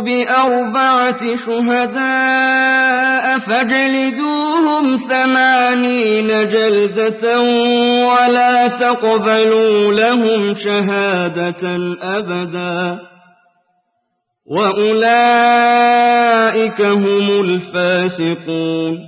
بأربعة شهداء فاجلدوهم ثمانين جلدة ولا تقبلوا لهم شهادة أبدا وأولئك هم الفاسقون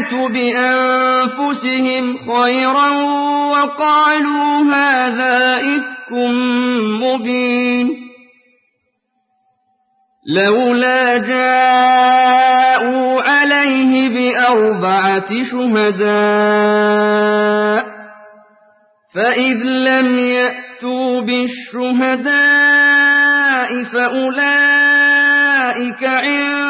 والمؤمنات بأنفسهم خيرا وقالوا هذا إفك مبين. لولا جاءوا عليه بأربعة شهداء فإذ لم يأتوا بالشهداء فأولئك عند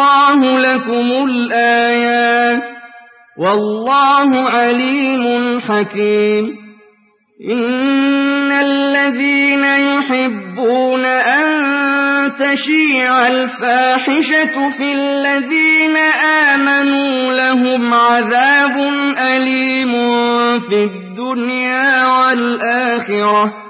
الله لكم الآيات والله عليم حكيم. إن الذين يحبون أن تشيع الفاحشة في الذين آمنوا لهم عذاب أليم في الدنيا والآخرة.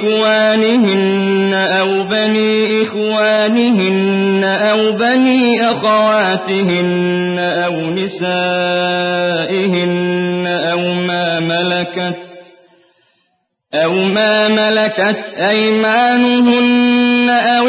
إخوانهن أو بني إخوانهن أو بني أخواتهن أو نسائهن أو ما ملكت أو ما ملكت أيمانهن أو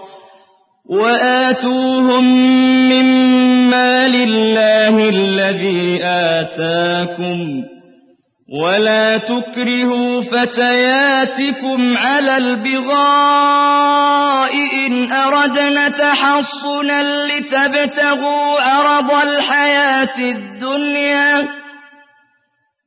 وآتوهم مما لله الذي آتاكم ولا تكرهوا فتياتكم على البغاء إن أردنا تحصنا لتبتغوا عرض الحياة الدنيا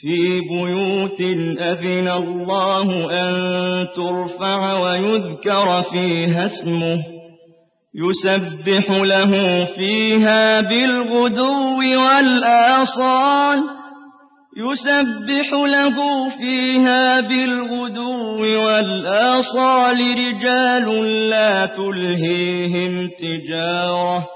في بيوت أذن الله أن ترفع ويذكر فيها اسمه يسبح له فيها بالغدو والآصال يسبح له فيها بالغدو والآصال رجال لا تلهيهم تجارة.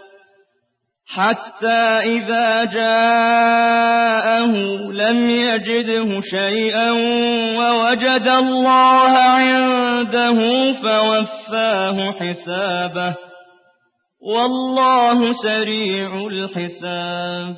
حتى إذا جاءه لم يجده شيئا ووجد الله عنده فوفاه حسابه. والله سريع الحساب.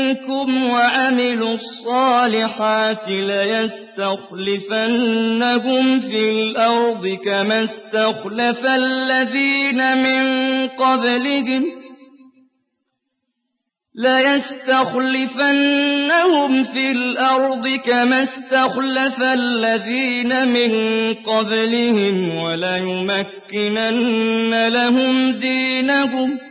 وعملوا الصالحات ليستخلفنهم في الأرض كما استخلف الذين من قبلهم ليستخلفنهم في الأرض كما استخلف الذين من قبلهم وليمكنن لهم دينهم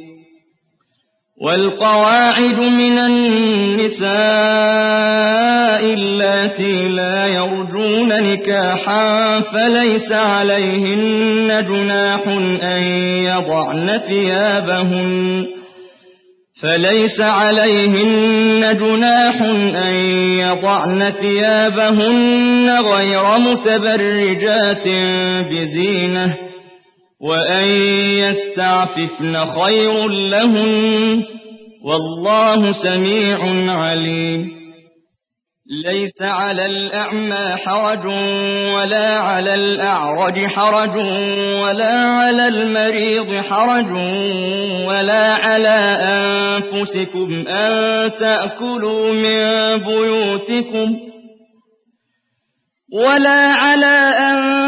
والقواعد من النساء اللاتي لا يرجون نكاحا فليس عليهن جناح أن يضعن ثيابهن فليس عليهن جناح أن يضعن ثيابهن غير متبرجات بزينة وأن يستعففن خير لهن والله سميع عليم ليس على الأعمى حرج ولا على الأعرج حرج ولا على المريض حرج ولا على أنفسكم أن تأكلوا من بيوتكم ولا على أنفسكم